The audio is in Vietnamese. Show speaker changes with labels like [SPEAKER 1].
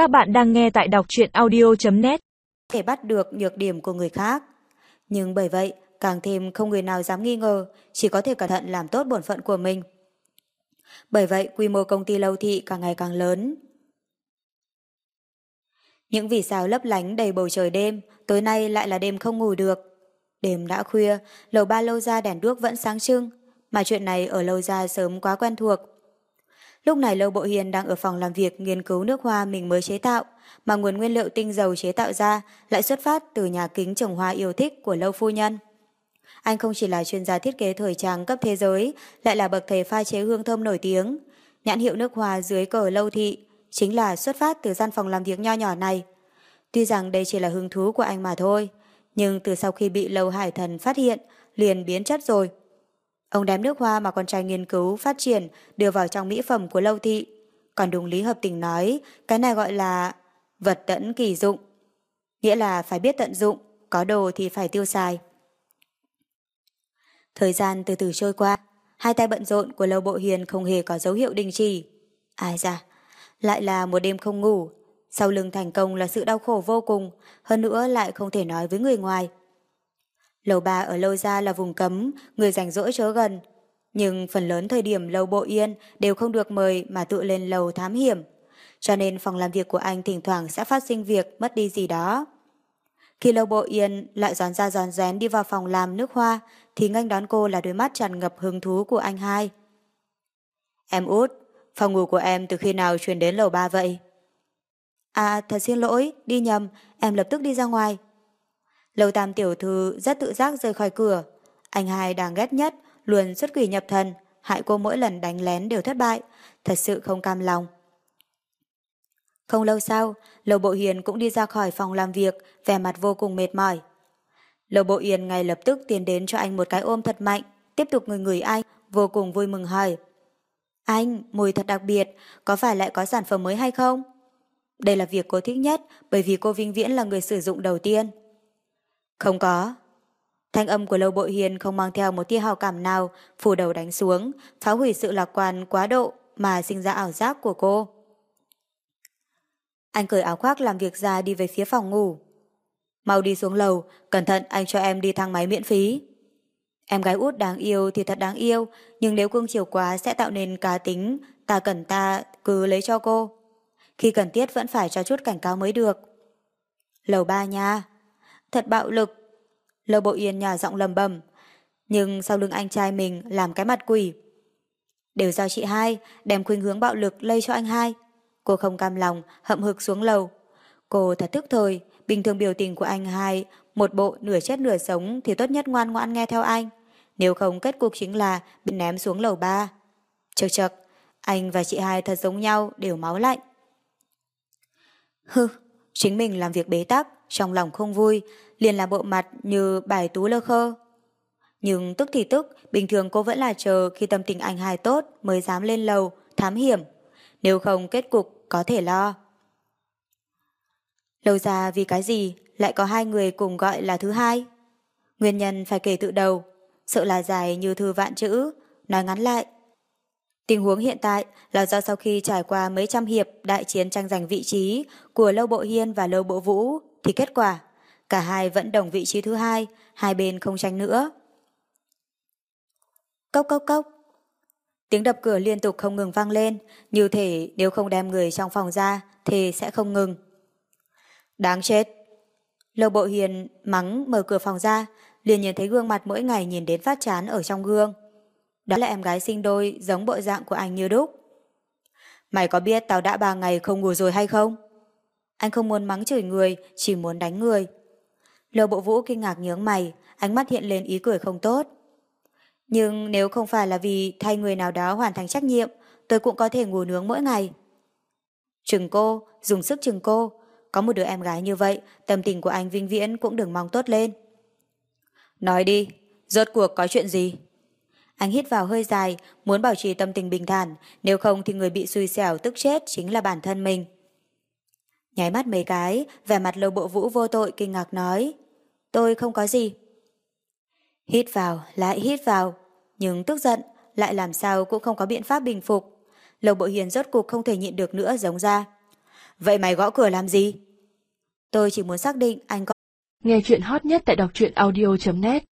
[SPEAKER 1] Các bạn đang nghe tại đọc truyện audio.net
[SPEAKER 2] Thể bắt được nhược điểm của người khác. Nhưng bởi vậy, càng thêm không người nào dám nghi ngờ, chỉ có thể cẩn thận làm tốt bổn phận của mình. Bởi vậy, quy mô công ty lâu thị càng ngày càng lớn. Những vì sao lấp lánh đầy bầu trời đêm, tối nay lại là đêm không ngủ được. Đêm đã khuya, lầu ba lâu ra đèn đuốc vẫn sáng trưng, mà chuyện này ở lâu ra sớm quá quen thuộc. Lúc này Lâu Bộ Hiền đang ở phòng làm việc nghiên cứu nước hoa mình mới chế tạo, mà nguồn nguyên liệu tinh dầu chế tạo ra lại xuất phát từ nhà kính trồng hoa yêu thích của Lâu Phu Nhân. Anh không chỉ là chuyên gia thiết kế thời trang cấp thế giới, lại là bậc thầy pha chế hương thơm nổi tiếng. Nhãn hiệu nước hoa dưới cờ Lâu Thị chính là xuất phát từ gian phòng làm việc nho nhỏ này. Tuy rằng đây chỉ là hứng thú của anh mà thôi, nhưng từ sau khi bị Lâu Hải Thần phát hiện, liền biến chất rồi. Ông đem nước hoa mà con trai nghiên cứu, phát triển, đưa vào trong mỹ phẩm của lâu thị. Còn đúng lý hợp tình nói, cái này gọi là vật tận kỳ dụng. Nghĩa là phải biết tận dụng, có đồ thì phải tiêu xài. Thời gian từ từ trôi qua, hai tay bận rộn của lâu bộ hiền không hề có dấu hiệu đình chỉ. Ai ra, lại là một đêm không ngủ. Sau lưng thành công là sự đau khổ vô cùng, hơn nữa lại không thể nói với người ngoài. Lầu ba ở lâu ra là vùng cấm, người rảnh rỗi chớ gần. Nhưng phần lớn thời điểm lầu bộ yên đều không được mời mà tự lên lầu thám hiểm. Cho nên phòng làm việc của anh thỉnh thoảng sẽ phát sinh việc mất đi gì đó. Khi lâu bộ yên lại giòn ra giòn rén đi vào phòng làm nước hoa thì nganh đón cô là đôi mắt tràn ngập hứng thú của anh hai. Em út, phòng ngủ của em từ khi nào chuyển đến lầu ba vậy? À thật xin lỗi, đi nhầm, em lập tức đi ra ngoài. Lâu tam tiểu thư rất tự giác rời khỏi cửa. Anh hai đang ghét nhất, luôn xuất quỷ nhập thần, hại cô mỗi lần đánh lén đều thất bại. Thật sự không cam lòng. Không lâu sau, Lầu Bộ Hiền cũng đi ra khỏi phòng làm việc, vẻ mặt vô cùng mệt mỏi. Lầu Bộ Hiền ngay lập tức tiến đến cho anh một cái ôm thật mạnh, tiếp tục người người anh, vô cùng vui mừng hỏi. Anh, mùi thật đặc biệt, có phải lại có sản phẩm mới hay không? Đây là việc cô thích nhất, bởi vì cô vinh viễn là người sử dụng đầu tiên. Không có. Thanh âm của Lâu Bội Hiền không mang theo một tia hào cảm nào, phủ đầu đánh xuống, phá hủy sự lạc quan quá độ mà sinh ra ảo giác của cô. Anh cởi áo khoác làm việc ra đi về phía phòng ngủ. Mau đi xuống lầu, cẩn thận anh cho em đi thang máy miễn phí. Em gái út đáng yêu thì thật đáng yêu, nhưng nếu cương chiều quá sẽ tạo nên cá tính, ta cần ta cứ lấy cho cô. Khi cần thiết vẫn phải cho chút cảnh cáo mới được. Lầu ba nha thật bạo lực. Lầu Bộ Yên nhỏ giọng lầm bầm, nhưng sau lưng anh trai mình làm cái mặt quỷ. Đều do chị hai đem khuynh hướng bạo lực lây cho anh hai. Cô không cam lòng, hậm hực xuống lầu. Cô thật tức thời, bình thường biểu tình của anh hai, một bộ nửa chết nửa sống thì tốt nhất ngoan ngoãn nghe theo anh. Nếu không kết cục chính là bị ném xuống lầu ba. Chật chật, anh và chị hai thật giống nhau, đều máu lạnh. Hừ, chính mình làm việc bế tắc, trong lòng không vui, liền là bộ mặt như bài tú lơ khơ. Nhưng tức thì tức, bình thường cô vẫn là chờ khi tâm tình anh hài tốt mới dám lên lầu, thám hiểm. Nếu không kết cục có thể lo. Lâu ra vì cái gì lại có hai người cùng gọi là thứ hai? Nguyên nhân phải kể tự đầu, sợ là dài như thư vạn chữ, nói ngắn lại. Tình huống hiện tại là do sau khi trải qua mấy trăm hiệp đại chiến tranh giành vị trí của Lâu Bộ Hiên và Lâu Bộ Vũ thì kết quả, cả hai vẫn đồng vị trí thứ hai, hai bên không tranh nữa. Cốc cốc cốc. Tiếng đập cửa liên tục không ngừng vang lên, như thể nếu không đem người trong phòng ra thì sẽ không ngừng. Đáng chết. Lâu Bộ Hiền mắng mở cửa phòng ra, liền nhìn thấy gương mặt mỗi ngày nhìn đến phát chán ở trong gương. Đó là em gái sinh đôi giống bộ dạng của anh như đúc. Mày có biết tao đã ba ngày không ngủ rồi hay không? Anh không muốn mắng chửi người, chỉ muốn đánh người. Lô bộ vũ kinh ngạc nhướng mày, ánh mắt hiện lên ý cười không tốt. Nhưng nếu không phải là vì thay người nào đó hoàn thành trách nhiệm, tôi cũng có thể ngủ nướng mỗi ngày. Chừng cô, dùng sức chừng cô. Có một đứa em gái như vậy, tâm tình của anh vinh viễn cũng đừng mong tốt lên. Nói đi, rốt cuộc có chuyện gì? Anh hít vào hơi dài, muốn bảo trì tâm tình bình thản, nếu không thì người bị xui xẻo tức chết chính là bản thân mình. Nháy mắt mấy cái, vẻ mặt lâu bộ vũ vô tội kinh ngạc nói. Tôi không có gì. Hít vào, lại hít vào. Nhưng tức giận, lại làm sao cũng không có biện pháp bình phục. Lầu bộ hiền rốt cuộc không thể nhịn được nữa giống ra. vậy mày gõ cửa làm gì? Tôi chỉ muốn xác định anh có...
[SPEAKER 1] Nghe chuyện hot nhất tại đọc truyện audio.net